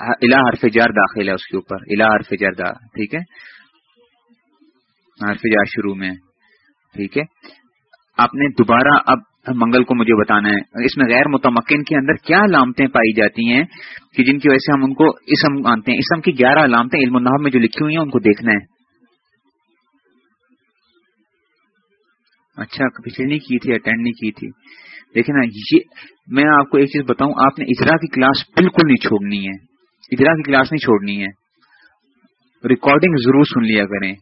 الا حرف جار داخل ہے اس کے اوپر الا حرف جار دا، ٹھیک ہے؟ حرف جار شروع میں، ٹھیک ہے؟ آپ نے دوبارہ اب منگل کو مجھے بتانا ہے، اس میں غیر متمکن کے اندر کیا علامتیں پائی جاتی ہیں کہ جن کی وجہ سے ہم ان کو اسم مانتے ہیں؟ اسم کی گیارہ علامتیں علم النحب میں جو لکھی ہوئی ہیں، ان کو دیکھنا ہے۔ اچھا پچھلے نہیں کی تھی اٹینڈ نہیں کی تھی۔ دیکھیں نا یہ میں آپ کو ایک چیز بتاؤں، آپ نے اجرا کی کلاس بالکل نہیں چھوڑنی ہے۔ اجرا کی کلاس نہیں چھوڑنی ہے۔ ریکارڈنگ ضرور سن لیا کریں۔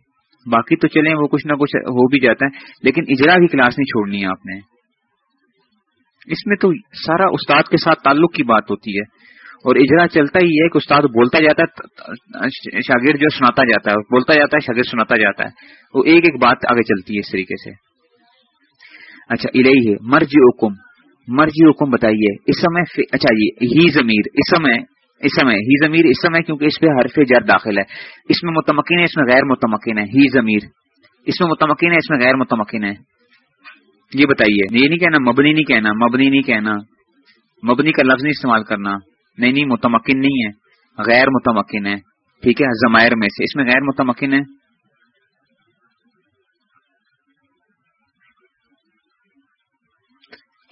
باقی تو چلیں، وہ کچھ نہ کچھ ہو بھی جاتا ہے۔ لیکن اجرا کی کلاس نہیں چھوڑنی ہے آپ نے۔ اس میں تو سارا استاد کے ساتھ تعلق کی بات ہوتی ہے۔ اور اجرا چلتا ہی ہے کہ استاد بولتا جاتا ہے، شاگرد جو سناتا جاتا ہے۔ بولتا جاتا ہے، شاگرد سناتا جاتا ہے۔ وہ ایک ایک بات آگے چلتی ہے اس طریقے سے۔ اچھا الہی ہے مرجی حکم مرجی حکم بتائیے، اس سمے اچھا یہ ہی ضمیر، اس سمے اس سمے، ہی ضمیر اس سمے کیونکہ اس پہ حرف جر داخل ہے۔ اس میں متمکن ہے، اس میں غیر متمکن ہے۔ ہی ضمیر۔ اس میں متمکن ہے، اس میں غیر متمکن ہے۔ یہ بتائیے، یہ نہیں کہنا مبنی نہیں کہنا، مبنی نہیں کہنا۔ مبنی کا لفظ نہیں استعمال کرنا۔ نہیں نہیں، متمکن نہیں ہے۔ غیر متمکن ہے۔ ٹھیک ہے زمائر میں سے۔ اس میں غیر متمکن ہے۔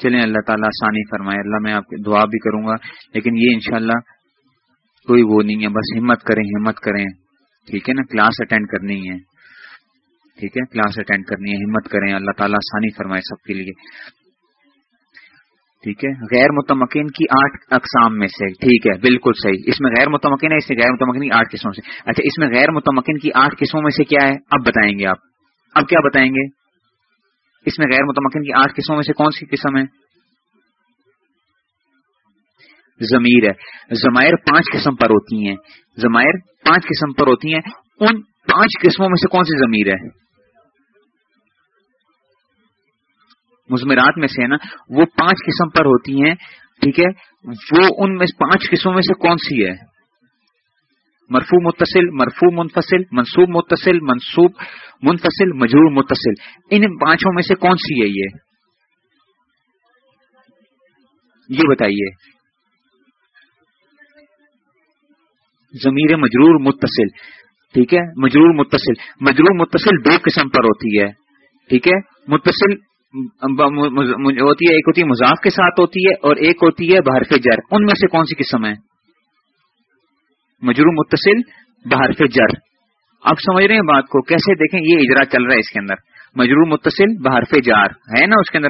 چلیں، اللہ تعالیٰ آسانی فرمائے۔ اللہ میں آپ کی دعا بھی کروں گا۔ لیکن یہ انشاءاللہ کوئی وہ نہیں ہے، بس ہمت کریں ہمت کریں۔ ٹھیک ہے نا؟ کلاس اٹینڈ کرنی ہے۔ ٹھیک ہے؟ کلاس اٹینڈ کرنی ہے، ہمت کریں۔ اللہ تعالیٰ آسانی فرمائے سب کے لیے۔ ٹھیک ہے؟ غیر متمکن کی آٹھ اقسام میں سے۔ ٹھیک ہے، بالکل صحیح۔ اس میں غیر متمکن ہے، اس سے غیر متمکن کی آٹھ قسموں سے۔ اچھا اس میں غیر متمکن کی آٹھ قسموں میں سے کیا ہے؟ اب بتائیں گے آپ۔ اب کیا بتائیں گے؟ اس میں غیر متمکن کی آٹھ قسموں میں سے کون سی قسم ہے؟ ضمیر ہے۔ زمائر پانچ قسم پر ہوتی ہیں۔ زمائر پانچ قسم پر ہوتی ہیں۔ ان پانچ قسموں میں سے کون سی ضمیر ہے؟ مزمرات میں سے ہے نا؟ وہ پانچ قسم پر ہوتی ہیں، ٹھیک ہے؟ وہ ان میں پانچ قسموں میں سے کون سی ہے؟ مرفو متصل مرفو منفصل، منصوب متصل، منصوب منفصل، مجرور متصل۔ ان پانچوں میں سے کون سی ہے یہ؟ یہ بتائیے۔ ضمیر مجرور متصل، ٹھیک ہے؟ مجرور متصل مجرور متصل دو قسم پر ہوتی ہے، ٹھیک ہے؟ متصل ہوتی ہے، ایک ہوتی ہے مذاق کے ساتھ ہوتی ہے اور ایک ہوتی ہے بحرف جر۔ ان میں سے کون سی قسم ہے؟ مجرو متصل، بحرف جر۔ آپ سمجھ رہے ہیں بات کو؟ کیسے دیکھیں؟ یہ اجرا چل رہا ہے اس کے اندر۔ مجرو متصل، بحرف جار۔ ہے نا اس کے اندر؟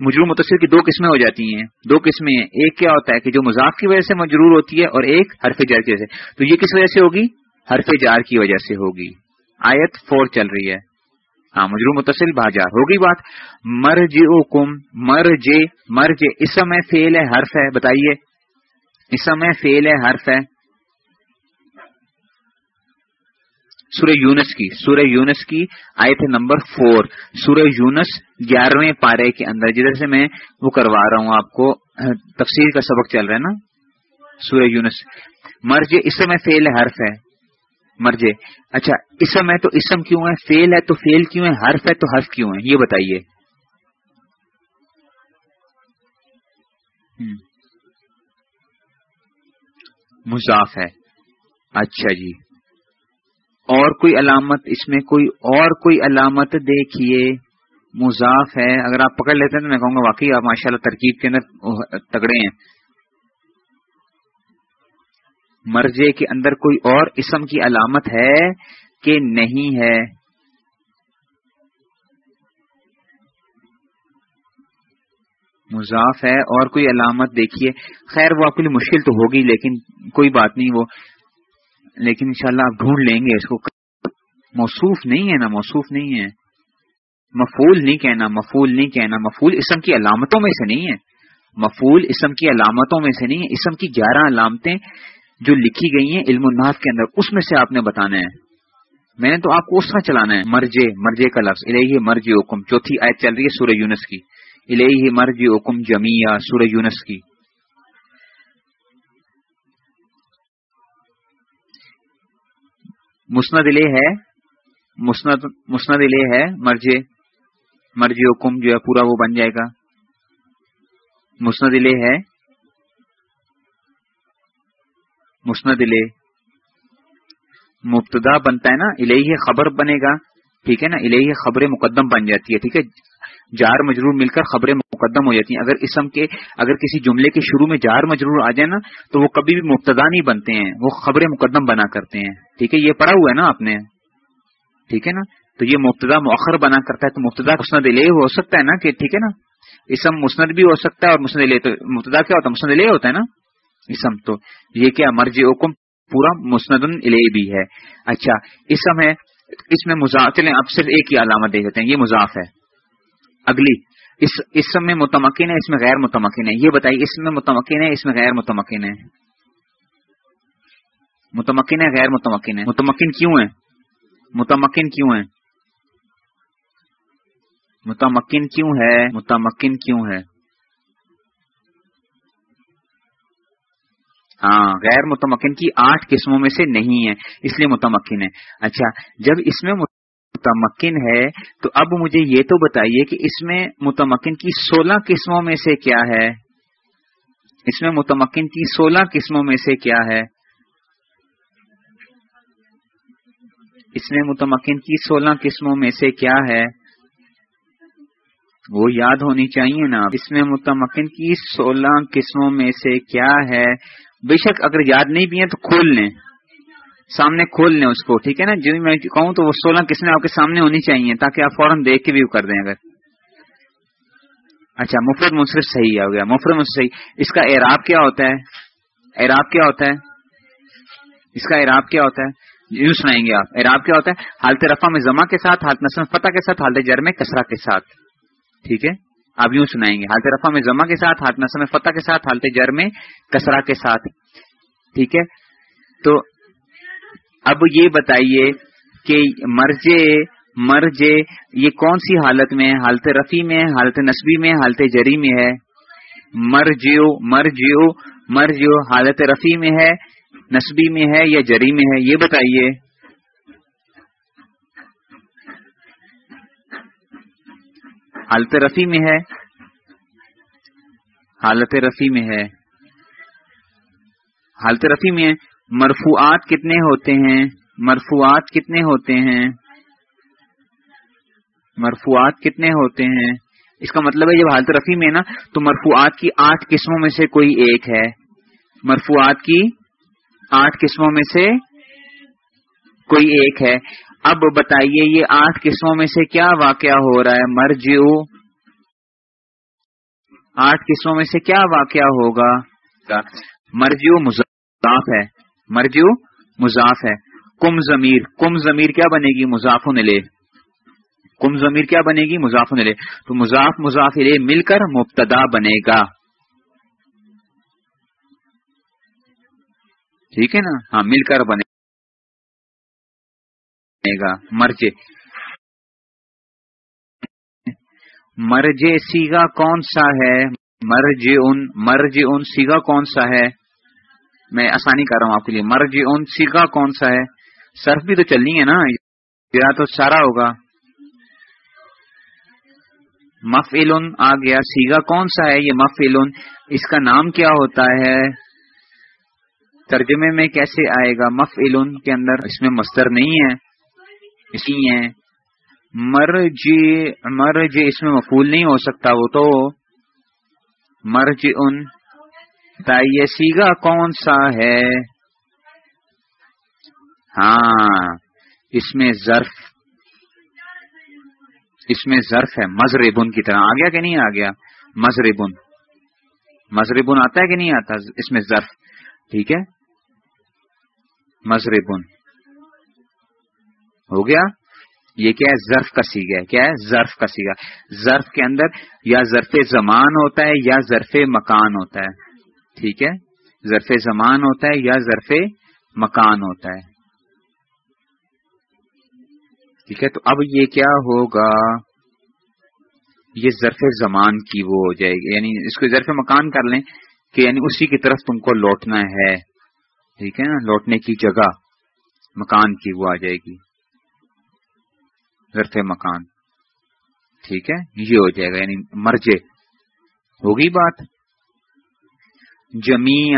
مجرو متصل کی دو قسمیں ہو جاتی ہیں۔ دو قسمیں ہیں۔ ایک کیا ہوتا ہے کہ جو مذاق کی وجہ سے مجرور ہوتی ہے اور ایک حرف جار کی وجہ سے۔ تو یہ کس وجہ سے ہوگی؟ حرف جار کی وجہ سے ہوگی۔ آیت فور چل رہی ہے۔ ہاں مجرو متصل بھاجار ہوگی بات؟ مر جے کم مر جے مر جے اس سمے فیل ہے حرف ہے۔ بتائیے۔ اس سمے فیل ہے حرف ہے۔ سورہ یونس کی، سورہ یونس کی آیت نمبر فور سورہ یونس گیارہویں پارے کے اندر۔ جدھر سے میں وہ کروا رہا ہوں آپ کو، تفسیر کا سبق چل رہا ہے نا؟ سورہ یونس۔ مرج اس سمے فیل ہے حرف ہے۔ مرجے اچھا اسم ہے تو اسم کیوں ہے؟ فیل ہے تو فیل کیوں ہے؟ حرف ہے تو حرف کیوں ہے؟ یہ بتائیے۔ مضاف ہے۔ اچھا جی۔ اور کوئی علامت، اس میں کوئی اور کوئی علامت دیکھیے، مضاف ہے۔ اگر آپ پکڑ لیتے ہیں تو میں کہوں گا واقعی آپ ماشاء اللہ ترکیب کے اندر تگڑے ہیں۔ مرجے کے اندر کوئی اور اسم کی علامت ہے کہ نہیں ہے؟ مضاف ہے اور کوئی علامت دیکھیے۔ خیر وہ آپ کے لیے مشکل تو ہوگی، لیکن کوئی بات نہیں، وہ لیکن انشاءاللہ آپ ڈھونڈ لیں گے اس کو۔ موصوف نہیں ہے نا، موصوف نہیں ہے۔ مفول نہیں کہنا مفول نہیں کہنا۔ مفول اسم کی علامتوں میں سے نہیں ہے۔ مفول اسم کی علامتوں میں سے نہیں ہے۔ اسم کی گیارہ علامتیں جو لکھی گئی ہیں علم الناف کے اندر، اس میں سے آپ نے بتانا ہے۔ میں نے تو آپ کو اس طرح چلانا ہے۔ مرجے مرجے کا لفظ۔ الہی مرج حکم چوتھی آیت چل رہی ہے سورہ یونس کی۔ الہی مرج حکم جمیا سورہ یونس کی۔ مسند علیہ ہے، مسند مسند علیہ ہے، مرجے مرضی حکم جو ہے پورا وہ بن جائے گا۔ مسند علیہ ہے۔ مسند الے مبتدا بنتا ہے نا الہی خبر بنے گا۔ ٹھیک ہے نا الہی خبر مقدم بن جاتی ہے، ٹھیک ہے۔ جار مجرور مل کر خبریں مقدم ہو جاتی ہیں۔ اگر اسم کے، اگر کسی جملے کے شروع میں جار مجرور آ جائے نا، تو وہ کبھی بھی مبتدا نہیں بنتے ہیں۔ وہ خبریں مقدم بنا کرتے ہیں۔ ٹھیک ہے؟ یہ پڑھا ہوا ہے نا آپ نے؟ ٹھیک ہے نا؟ تو یہ مبتدا مؤخر بنا کرتا ہے تو مبتدا مسند لے ہو سکتا ہے نا کہ ٹھیک ہے نا؟ اسم مسند بھی ہو سکتا ہے اور مسند لے تو مبتدا کیا ہوتا ہے؟ مسند لے ہوتا ہے نا؟ اسم۔ تو یہ کیا؟ مرضی حکم پورا مسند الہ بھی ہے۔ اچھا اسم ہے، اس میں مضاف چلیں اب صرف ایک ہی علامت دیکھ ہیں۔ یہ مضاف ہے۔ اگلی۔ اس اسم میں متمکن ہے اس میں غیر متمکن ہے یہ بتائیے، اس میں متمکن ہے اس میں غیر متمکن ہے متمکن ہے غیر متمکن ہے متمکن کیوں ہے متمکن کیوں ہے متمکن کیوں ہے؟ متمکن کیوں ہے؟ ہاں غیر متمکن کی آٹھ قسموں میں سے نہیں ہے اس لیے متمکن ہے اچھا جب اس میں متمکن ہے، تو اب مجھے یہ تو بتائیے کہ اس میں متمکن کی سولہ قسموں میں سے کیا ہے؟ اس میں متمکن کی سولہ قسموں میں سے کیا ہے؟ اس میں متمکن کی سولہ قسموں میں سے کیا ہے؟ وہ یاد ہونی چاہیے نا۔ اس میں متمکن کی سولہ قسموں میں سے کیا ہے؟ بے شک اگر یاد نہیں بھی ہیں تو کھول لیں۔ سامنے کھول لیں اس کو، ٹھیک ہے نا؟ جو میں کہوں تو وہ سولہ قسمیں آپ کے سامنے ہونی چاہیے تاکہ آپ فوراً دیکھ کے بھی کر دیں اگر۔ اچھا مفرت منصرف صحیح ہو گیا۔ مفرت منصرف صحیح۔ اس کا اعراب کیا ہوتا ہے؟ اعراب کیا ہوتا ہے؟ اس کا اعراب کیا ہوتا ہے؟ یوں سنائیں گے آپ۔ اعراب کیا ہوتا ہے؟ حالت رفع میں زما کے ساتھ، حالت نسم فتح کے ساتھ، حالت جر میں کسرا کے ساتھ۔ ٹھیک ہے؟ آپ یوں سنائیں گے۔ حالت رفع میں زما کے ساتھ، حالت نسم فتح کے ساتھ، حالت جر میں کسرا کے ساتھ۔ ٹھیک ہے؟ تو اب یہ بتائیے کہ مرجے مرجے یہ کون سی حالت میں حالت رفیع میں حالت نصبی میں حالت جری میں ہے؟ مرجیو مرجیو مرجیو حالت رفیع میں ہے نصبی میں ہے یا جری میں ہے؟ یہ بتائیے۔ حالت رفیع میں ہے۔ حالت رفیع میں ہے۔ حالت رفیع میں ہے۔ مرفوعات کتنے ہوتے ہیں؟ مرفوعات کتنے ہوتے ہیں؟ مرفوعات کتنے ہوتے ہیں؟ اس کا مطلب ہے جب حالت رفیع میں نا تو مرفوعات کی آٹھ قسموں میں سے کوئی ایک ہے۔ مرفوعات کی آٹھ قسموں میں سے کوئی ایک ہے۔ اب بتائیے یہ آٹھ قسموں میں سے کیا واقعہ ہو رہا ہے؟ مرجو آٹھ قسموں میں سے کیا واقعہ ہوگا؟ مرجو مضاف ہے۔ مرجو، مضاف ہے۔ کم ضمیر کم ضمیر کیا بنے گی؟ مضاف لے۔ کم ضمیر کیا بنے گی؟ مضاف لے۔ تو مضاف مضاف لے مل کر مبتدا بنے گا۔ ٹھیک ہے نا؟ ہاں مل کر بنے گا۔ مرجے۔ مرجے سیگا کون سا ہے؟ مرج ان مرج ان سیگا کون سا ہے؟ میں آسانی کر رہا ہوں آپ کے لیے۔ مرج ان سیگا کون سا ہے؟ سرف بھی تو چلنی ہے نا۔ یا تو سارا ہوگا۔ مف آ گیا۔ سیگا کون سا ہے یہ مف اس کا نام کیا ہوتا ہے؟ ترجمے میں کیسے آئے گا؟ مف کے اندر اس میں مستر نہیں ہے۔ اسی ہے۔ مرج مرج اس میں مفول نہیں ہو سکتا وہ تو۔ مرج ان یہ سیگا کون سا ہے؟ ہاں اس میں ظرف، اس میں ظرف ہے، مزربن کی طرح۔ آ گیا کہ نہیں آ گیا مزربن۔ مزربن آتا ہے کہ نہیں آتا؟ اس میں ظرف۔ ٹھیک ہے؟ مزربن۔ ہو گیا؟ یہ کیا ہے؟ ظرف کا سیگا ہے۔ کیا ہے؟ ظرف کا سیگا۔ ظرف کے اندر یا ظرف زمان ہوتا ہے یا ظرف مکان ہوتا ہے۔ ٹھیک ہے؟ ظرف زمان ہوتا ہے یا ظرف مکان ہوتا ہے؟ ٹھیک ہے؟ تو اب یہ کیا ہوگا؟ یہ ظرف زمان کی وہ ہو جائے گی۔ یعنی اس کو ظرف مکان کر لیں کہ یعنی اسی کی طرف تم کو لوٹنا ہے۔ ٹھیک ہے؟ نا لوٹنے کی جگہ مکان کی وہ آ جائے گی۔ ظرف مکان۔ ٹھیک ہے؟ یہ ہو جائے گا۔ یعنی مرجے ہوگی بات؟ جمی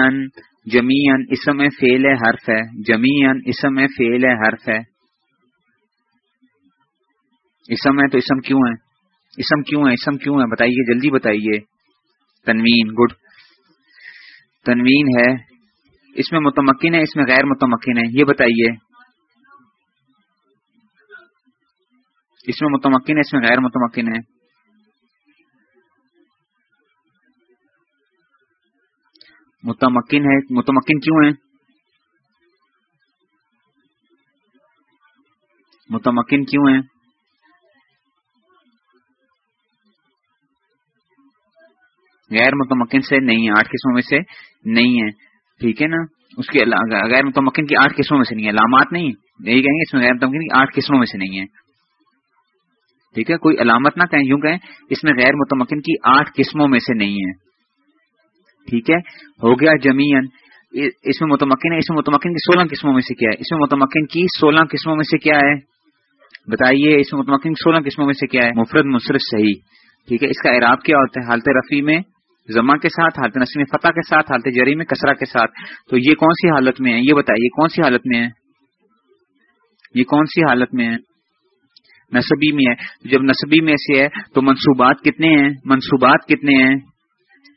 جمیان اسم فیل حرف ہے جمیان اسم فیل حرف ہے۔ اسم ہے تو اسم کیوں ہے؟ اسم کیوں ہے؟ اسم کیوں ہے؟ بتائیے، جلدی بتائیے۔ تنوین، گڈ۔ تنوین ہے، اس میں متمکن ہے، اس میں غیر متمکن ہے، یہ بتائیے۔ اس میں متمکن ہے، اس میں غیر متمکن ہے۔ متمکن ہے، متمکن کیوں ہے متمکن کیوں ہے غیر متمکن سے نہیں ہے آٹھ قسموں میں سے نہیں ہے ٹھیک ہے نا؟ اس کے غیر متمکن کی آٹھ قسموں میں سے نہیں ہے علامات نہیں یہی کہیں گے اس میں غیر متمکن کی آٹھ قسموں میں سے نہیں ہے ٹھیک ہے؟ کوئی علامت نہ کہیں، یوں کہیں اس میں غیر متمکن کی آٹھ قسموں میں سے نہیں ہے ٹھیک ہے؟ ہو گیا جمین اس میں متمکن ہے اس میں متمکن کی سولہ قسموں میں سے کیا ہے؟ اس میں متمکن کی سولہ قسموں میں سے کیا ہے؟ بتائیے، اس میں متمکن سولہ قسموں میں سے کیا ہے؟ مفرد، مصرف، صحیح. ٹھیک ہے؟ اس کا اعراب کیا ہوتا ہے؟ حالت رفیع میں زما کے ساتھ، حالت نسیم فتح کے ساتھ، حالت جری میں کسرا کے ساتھ. تو یہ کون سی حالت میں ہے یہ بتائیے کون سی حالت میں ہے یہ کون سی حالت میں ہے نصبی میں ہے. جب نصبی میں سے ہے تو منصوبات کتنے ہیں؟ منصوبات کتنے ہیں؟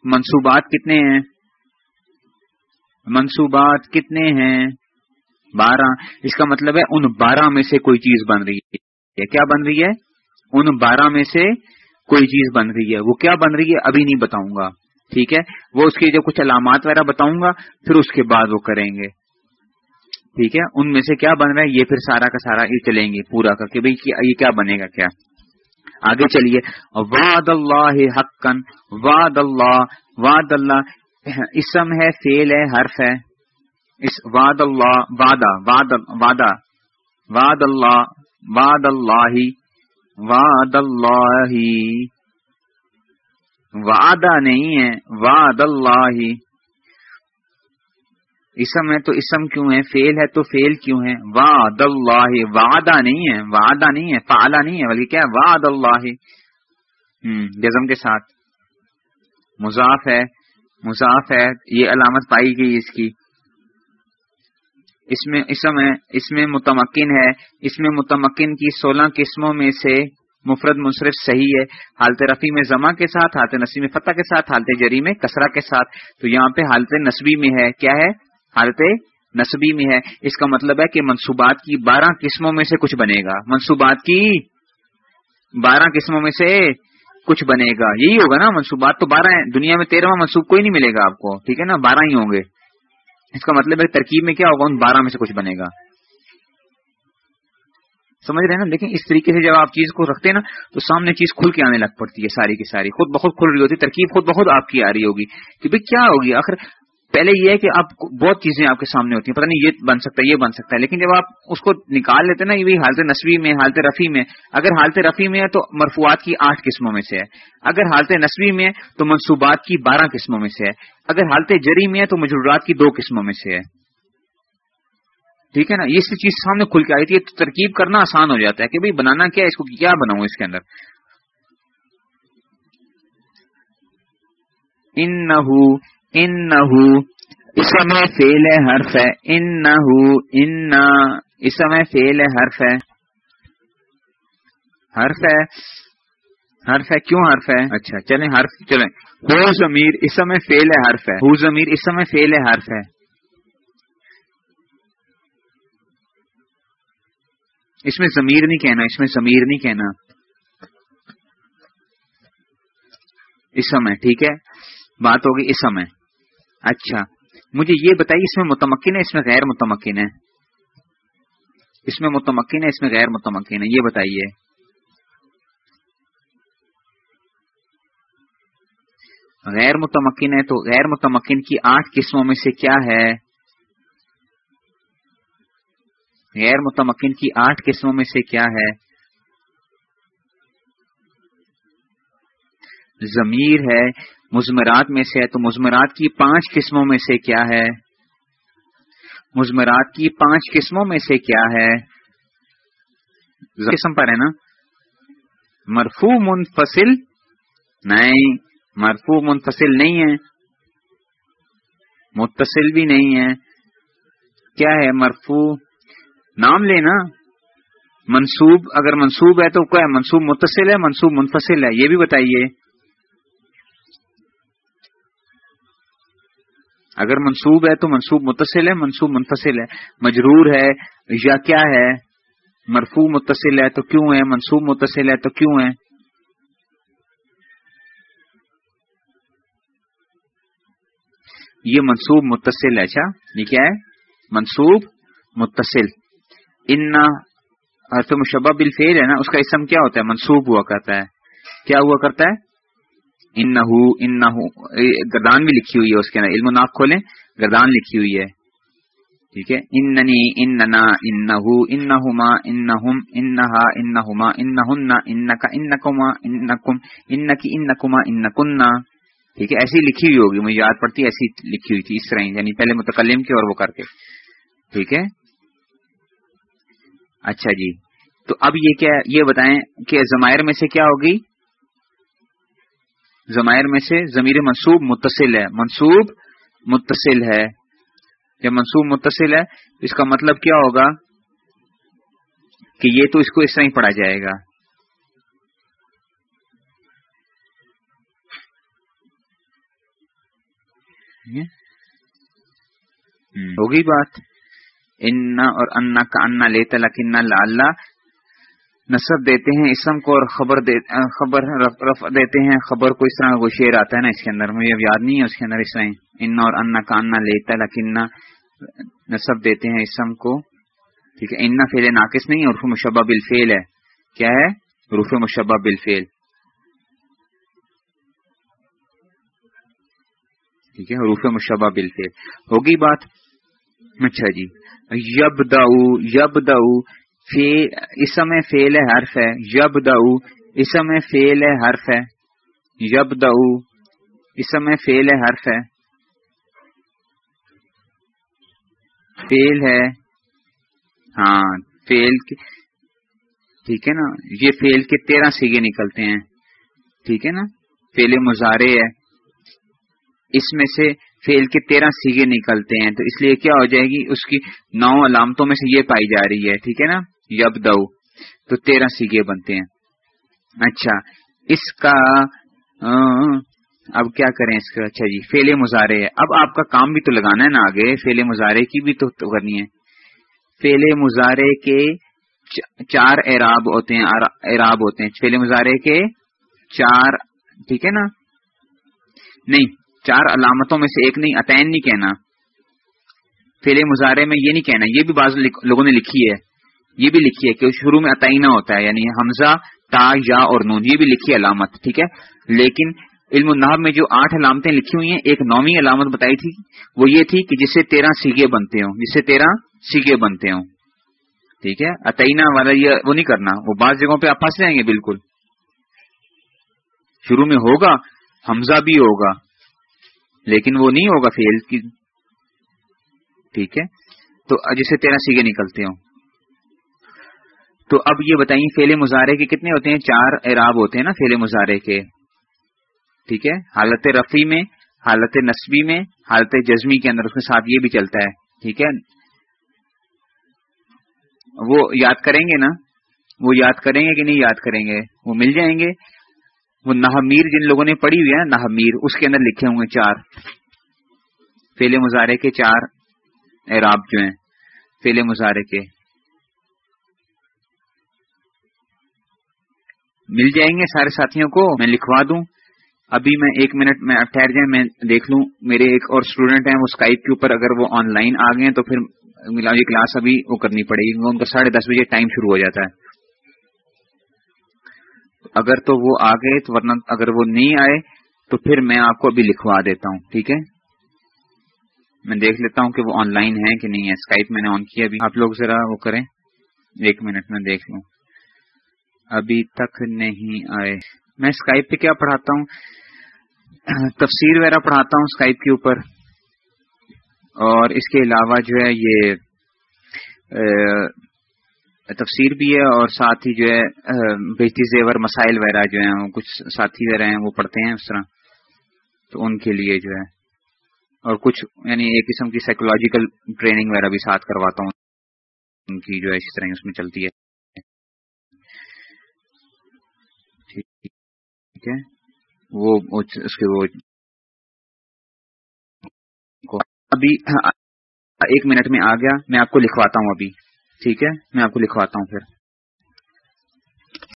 منصوبات کتنے ہیں؟ منصوبات کتنے ہیں؟ بارہ۔ اس کا مطلب ہے ان بارہ میں سے کوئی چیز بن رہی ہے۔ کیا بن رہی ہے؟ ان بارہ میں سے کوئی چیز بن رہی ہے۔ وہ کیا بن رہی ہے؟ ابھی نہیں بتاؤں گا۔ ٹھیک ہے؟ وہ اس کی جو کچھ علامات وغیرہ بتاؤں گا، پھر اس کے بعد وہ کریں گے۔ ٹھیک ہے؟ ان میں سے کیا بن رہا ہے؟ یہ پھر سارا کا سارا یہ چلیں گے پورا کر کے۔ بھائی یہ کیا بنے گا کیا؟ آگے چلیے۔ واد اللہ حقن واد اللہ واد اللہ۔ اسم ہے فیل ہے، حرف ہے۔ اس واد اللہ، وعدہ واد وعدہ۔ واد اللہ واد اللہ، وعد اللہ۔ وعدہ نہیں ہے، وعد اللہ۔ اسم ہے تو اسم کیوں ہے؟ فیل ہے تو فیل کیوں ہے؟ وعد اللہ، وعدہ نہیں ہے، وعدہ نہیں ہے فعلا نہیں ہے، بلکہ کیا ہے؟ وعد اللہ۔ جزم کے ساتھ۔ مضاف ہے مضاف ہے، یہ علامت پائی گئی اس کی۔ اس میں اسم ہے، اس میں متمکن ہے۔ اس میں متمکن کی سولہ قسموں میں سے مفرد منصرف صحیح ہے۔ حالت رفیع میں زماں کے ساتھ، حالت نصیب میں فتح کے ساتھ، حالت جری میں کسرا کے ساتھ۔ تو یہاں پہ حالت نصبی میں ہے، کیا ہے؟ حالت نصبی میں ہے۔ اس کا مطلب ہے کہ منصوبات کی بارہ قسموں میں سے کچھ بنے گا۔ منصوبات کی بارہ قسموں میں سے کچھ بنے گا۔ یہی ہوگا نا منصوبات تو بارہ ہیں۔ دنیا میں تیرہواں منصوب کوئی نہیں ملے گا آپ کو، ٹھیک ہے نا؟ بارہ ہی ہوں گے۔ اس کا مطلب ہے ترکیب میں کیا ہوگا؟ ان بارہ میں سے کچھ بنے گا۔ سمجھ رہے ہیں نا؟ لیکن اس طریقے سے جب آپ چیز کو رکھتے ہیں نا، تو سامنے چیز کھل کے آنے لگ پڑتی ہے ساری کی ساری۔ خود بخود کھل رہی ہوتی ہے، ترکیب خود بخود آپ کی آ رہی ہوگی کہ بھائی کیا ہوگی؟ آخر پہلے یہ ہے کہ آپ بہت چیزیں آپ کے سامنے ہوتی ہیں، پتہ نہیں یہ بن سکتا ہے، یہ بن سکتا ہے، لیکن جب آپ اس کو نکال لیتے نا، یہ حالت نصوی میں، حالت رفیع میں، اگر حالت رفیع میں ہے تو مرفوعات کی آٹھ قسموں میں سے ہے، اگر حالت نصوی میں تو منصوبات کی بارہ قسموں میں سے ہے، اگر حالت جری میں ہے تو مجرورات کی دو قسموں میں سے ہے۔ ٹھیک ہے نا؟ یہ چیز سامنے کھل کے آئی تھی تو ترکیب کرنا آسان ہو جاتا ہے کہ بھائی بنانا کیا ہے، اس کو کیا بناؤں اس کے اندر؟ ان ان اسم فیل حرف ہے ان ان اسم فیل حرف ہے۔ حرف ہے حرف ہے، کیوں حرف ہے؟ اچھا چلیں، حرف چلیں۔ ہو ضمیر اسم فیل حرف ہے۔ ہو ضمیر اسم فیل حرف ہے۔ اس میں ضمیر نہیں کہنا، اس میں ضمیر نہیں کہنا۔ اسم ہے، ٹھیک ہے؟ بات ہوگی اسم ہے۔ اچھا۔ مجھے یہ بتائیے، اس میں متمکن ہے، اس میں غیر متمکن ہے؟ اس میں متمکن ہے، اس میں غیر متمکن ہے؟ یہ بتائیے۔ غیر متمکن ہے تو غیر متمکن کی آٹھ قسموں میں سے کیا ہے؟ غیر متمکن کی آٹھ قسموں میں سے کیا ہے؟ ضمیر ہے، مزمرات میں سے ہے، تو مزمرات کی پانچ قسموں میں سے کیا ہے؟ مزمرات کی پانچ قسموں میں سے کیا ہے؟ قسم پر ہے نا؟ مرفو منفصل نہیں مرفو منفصل نہیں ہے۔ متصل بھی نہیں ہے۔ کیا ہے مرفو نام لینا۔ منصوب، اگر منصوب ہے تو کیا ہے؟ منصوب متصل ہے، منصوب منفصل ہے۔ یہ بھی بتائیے۔ اگر منصوب ہے تو منصوب متصل ہے منصوب منفصل ہے۔ مجرور ہے یا کیا ہے؟ مرفو متصل ہے تو کیوں ہے؟ منصوب متصل ہے تو کیوں ہے؟ یہ منصوب متصل ہے اچھا؟ یہ کیا ہے؟ منصوب متصل۔ ان حرف مشبہ بالفعل ہے نا، اس کا اسم کیا ہوتا ہے؟ منصوب ہوا کرتا ہے۔ کیا ہوا کرتا ہے؟ ان ان گردان بھی لکھی ہوئی ہے اس کے اندر، علم ناک کھولیں، گردان لکھی ہوئی ہے۔ ٹھیک ہے؟ اننی، اننا، انہو، انہما، انہم، انہا، انہما، انہن، انکا، انکما، انکم، انکی، انکما، انکنا۔ ٹھیک ہے؟ ایسی لکھی ہوئی ہوگی، مجھے یاد پڑتی ایسی لکھی ہوئی تھی، اس طرح یعنی پہلے متکلم کے اور وہ کر کے۔ ٹھیک ہے؟ اچھا جی تو اب یہ کیا، یہ بتائیں کہ زمائر میں سے کیا ہوگی؟ زمائر میں سے ضمیر منصوب متصل ہے۔ منصوب متصل ہے۔ جب منصوب متصل ہے، اس کا مطلب کیا ہوگا؟ کہ یہ تو اس کو اس طرح ہی پڑھا جائے گا۔ ہوگی بات۔ ان اور انا کا انا لیتا لکن اللہ نصب دیتے ہیں اسم کو اور خبر خبر رف دیتے ہیں، خبر کو اس طرح کا شعر آتا ہے نا اس کے اندر، مجھے اب یاد نہیں ہے اس کے اندر اس طرح ان اور انا کا انا لیتا لکن نصب دیتے ہیں اسم کو۔ ٹھیک ہے، انا فیل ناقص نہیں اور مشبہ بالفیل ہے۔ کیا ہے؟ روف مشبہ بالفیل ٹھیک ہے روف مشبہ بالفیل ہوگی بات؟ اچھا جی۔ یب داؤ یب داؤ اسم فیل حرف ہے. یب داؤ اسم فیل حرف ہے. یب داؤ اسم فیل حرف ہے. فیل ہے. ہاں فیل ٹھیک ہے نا؟ یہ فیل کے تیرہ سیگے نکلتے ہیں. ٹھیک ہے نا؟ فیل مظاہرے ہے. اس میں سے فیل کے تیرہ سیگے نکلتے ہیں. تو اس لیے کیا ہو جائے گی؟ اس کی نو علامتوں میں سے یہ پائی جا رہی ہے. ٹھیک ہے نا؟ یب تو تیرہ سیگے بنتے ہیں۔ اچھا اس کا اب کیا کریں اس کا؟ اچھا جی فیل مظاہرے ہے۔ اب آپ کا کام بھی تو لگانا ہے نا آگے فیل مظاہرے کی بھی تو کرنی ہے۔ فیل مظاہرے کے چار اعراب ہوتے ہیں اعراب ہوتے ہیں۔ فیل مظاہرے کے چار، ٹھیک ہے نا؟ نہیں، چار علامتوں میں سے ایک نہیں عطین نہیں کہنا۔ فیل مظاہرے میں یہ نہیں کہنا، یہ بھی بعض لوگوں نے لکھی ہے۔ یہ بھی لکھی ہے کہ شروع میں عطینہ ہوتا ہے یعنی حمزہ، تا، یا اور نون، یہ بھی لکھی علامت، ٹھیک ہے؟ لیکن علم النحب میں جو آٹھ علامتیں لکھی ہوئی ہیں، ایک نویں علامت بتائی تھی، وہ یہ تھی کہ جس سے تیرہ سیگے بنتے ہوں جس سے تیرہ سیگے بنتے ہوں، ٹھیک ہے؟ عطینہ والا یہ وہ نہیں کرنا، وہ بعض جگہوں پہ آپ پھنس جائیں گے، بالکل۔ شروع میں ہوگا، حمزہ بھی ہوگا، لیکن وہ نہیں ہوگا فیل کی، ٹھیک ہے؟ تو جسے تیرہ سیگے نکلتے ہوں۔ تو اب یہ بتائیے فیل مظاہرے کے کتنے ہوتے ہیں؟ چار اعراب ہوتے ہیں نا فیل مظاہرے کے۔ ٹھیک ہے؟ حالت رفیع میں، حالت نصبی میں، حالت جزمی کے اندر اس کے ساتھ یہ بھی چلتا ہے۔ ٹھیک ہے؟ وہ یاد کریں گے نا؟ وہ یاد کریں گے کہ نہیں یاد کریں گے؟ وہ مل جائیں گے۔ وہ نہمیر جن لوگوں نے پڑھی ہوئی ہے نہمیر، اس کے اندر لکھے ہوں گے چار۔ فیل مظاہرے کے چار اعراب جو ہیں فیل مظاہرے کے۔ مل جائیں گے سارے ساتھیوں کو، میں لکھوا دوں۔ ابھی میں ایک منٹ میں ٹھہر جائیں، میں دیکھ لوں۔ میرے ایک اور اسٹوڈنٹ ہیں، وہ اسکائپ کے اوپر اگر وہ آن لائن آ گئے تو پھر ملاجی کلاس ابھی وہ کرنی پڑے گی۔ ان کا ساڑھے دس بجے ٹائم شروع ہو جاتا ہے۔ اگر تو وہ آ گئے تو ورنہ اگر وہ نہیں آئے تو پھر میں آپ کو ابھی لکھوا دیتا ہوں، ٹھیک ہے؟ میں دیکھ لیتا ہوں کہ وہ آن لائن ہے کہ نہیں ہے اسکائپ میں نے آن کیا ابھی۔ آپ لوگ ذرا وہ کریں۔ ایک منٹ میں دیکھ لوں۔ ابھی تک نہیں آئے۔ میں اسکائپ پہ کیا پڑھاتا ہوں؟ تفسیر وغیرہ پڑھاتا ہوں اسکائپ کے اوپر۔ اور اس کے علاوہ جو ہے یہ تفسیر بھی ہے اور ساتھ ہی جو ہے بیتی زیور مسائل وغیرہ جو ہیں کچھ ساتھی وغیرہ ہیں، وہ پڑھتے ہیں اس طرح۔ تو ان کے لیے جو ہے۔ اور کچھ یعنی ایک قسم کی سائیکولوجیکل ٹریننگ وغیرہ بھی ساتھ کرواتا ہوں۔ ان کی جو ہے اس طرح اس میں چلتی ہے۔ ٹھیک ہے۔ وہ اس کے وہ ابھی ہاں، ایک منٹ میں آ گیا، میں آپ کو لکھواتا ہوں ابھی۔ ٹھیک ہے، میں آپ کو لکھواتا ہوں پھر۔